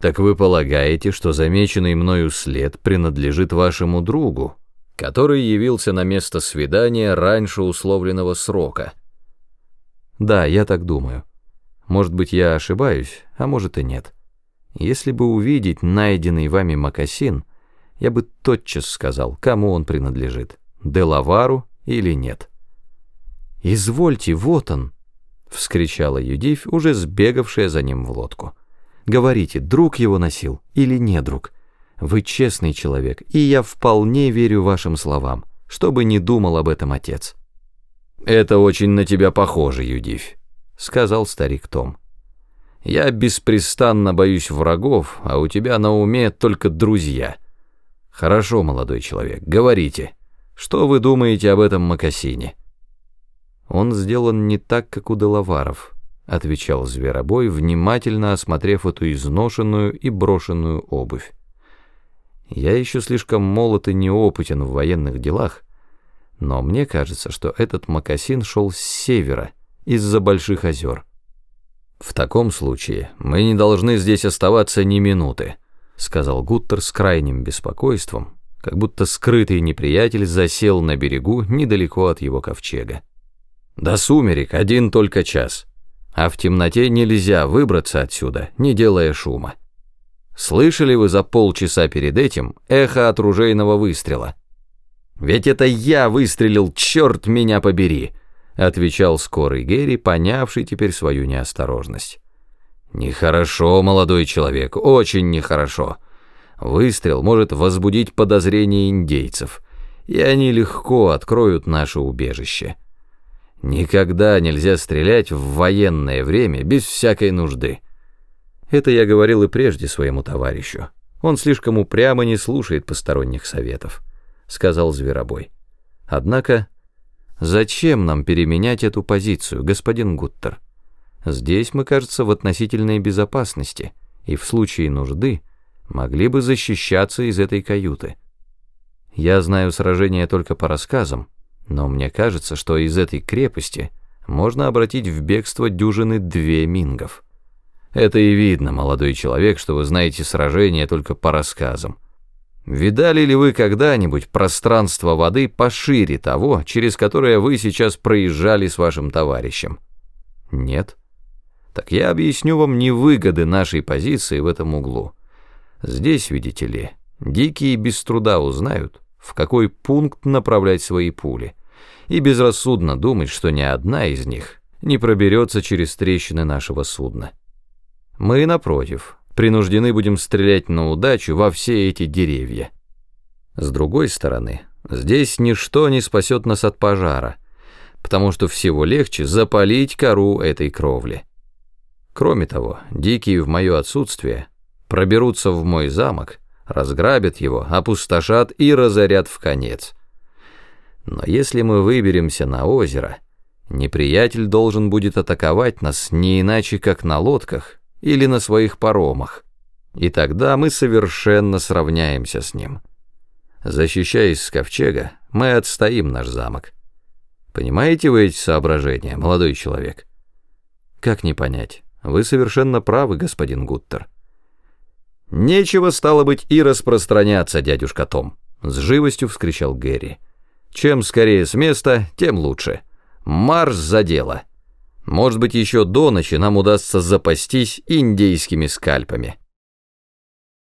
Так вы полагаете, что замеченный мною след принадлежит вашему другу, который явился на место свидания раньше условленного срока? Да, я так думаю. Может быть, я ошибаюсь, а может и нет. Если бы увидеть найденный вами мокасин, я бы тотчас сказал, кому он принадлежит, Делавару или нет. «Извольте, вот он!» — вскричала Юдивь, уже сбегавшая за ним в лодку. «Говорите, друг его носил или не друг? Вы честный человек, и я вполне верю вашим словам, что бы ни думал об этом отец». «Это очень на тебя похоже, Юдивь», — сказал старик Том. «Я беспрестанно боюсь врагов, а у тебя на уме только друзья. Хорошо, молодой человек, говорите, что вы думаете об этом Макасине?» «Он сделан не так, как у Делаваров», — отвечал Зверобой, внимательно осмотрев эту изношенную и брошенную обувь. «Я еще слишком молод и неопытен в военных делах, но мне кажется, что этот мокасин шел с севера, из-за больших озер». «В таком случае мы не должны здесь оставаться ни минуты», — сказал Гуттер с крайним беспокойством, как будто скрытый неприятель засел на берегу недалеко от его ковчега. До сумерек один только час, а в темноте нельзя выбраться отсюда, не делая шума. Слышали вы за полчаса перед этим эхо от ружейного выстрела? Ведь это я выстрелил, черт меня побери, отвечал скорый Герри, понявший теперь свою неосторожность. Нехорошо, молодой человек, очень нехорошо. Выстрел может возбудить подозрения индейцев, и они легко откроют наше убежище. Никогда нельзя стрелять в военное время без всякой нужды. Это я говорил и прежде своему товарищу. Он слишком упрямо не слушает посторонних советов, сказал Зверобой. Однако, зачем нам переменять эту позицию, господин Гуттер? Здесь мы, кажется, в относительной безопасности, и в случае нужды могли бы защищаться из этой каюты. Я знаю сражения только по рассказам, но мне кажется, что из этой крепости можно обратить в бегство дюжины две мингов. Это и видно, молодой человек, что вы знаете сражения только по рассказам. Видали ли вы когда-нибудь пространство воды пошире того, через которое вы сейчас проезжали с вашим товарищем? Нет. Так я объясню вам невыгоды нашей позиции в этом углу. Здесь, видите ли, дикие без труда узнают, в какой пункт направлять свои пули и безрассудно думать, что ни одна из них не проберется через трещины нашего судна. Мы, напротив, принуждены будем стрелять на удачу во все эти деревья. С другой стороны, здесь ничто не спасет нас от пожара, потому что всего легче запалить кору этой кровли. Кроме того, дикие в мое отсутствие проберутся в мой замок, разграбят его, опустошат и разорят в конец. Но если мы выберемся на озеро, неприятель должен будет атаковать нас не иначе, как на лодках или на своих паромах, и тогда мы совершенно сравняемся с ним. Защищаясь с ковчега, мы отстоим наш замок. Понимаете вы эти соображения, молодой человек? Как не понять? Вы совершенно правы, господин Гуттер. Нечего стало быть и распространяться, дядюшка Том, с живостью вскричал Гэри. Чем скорее с места, тем лучше. Марш за дело. Может быть, еще до ночи нам удастся запастись индейскими скальпами.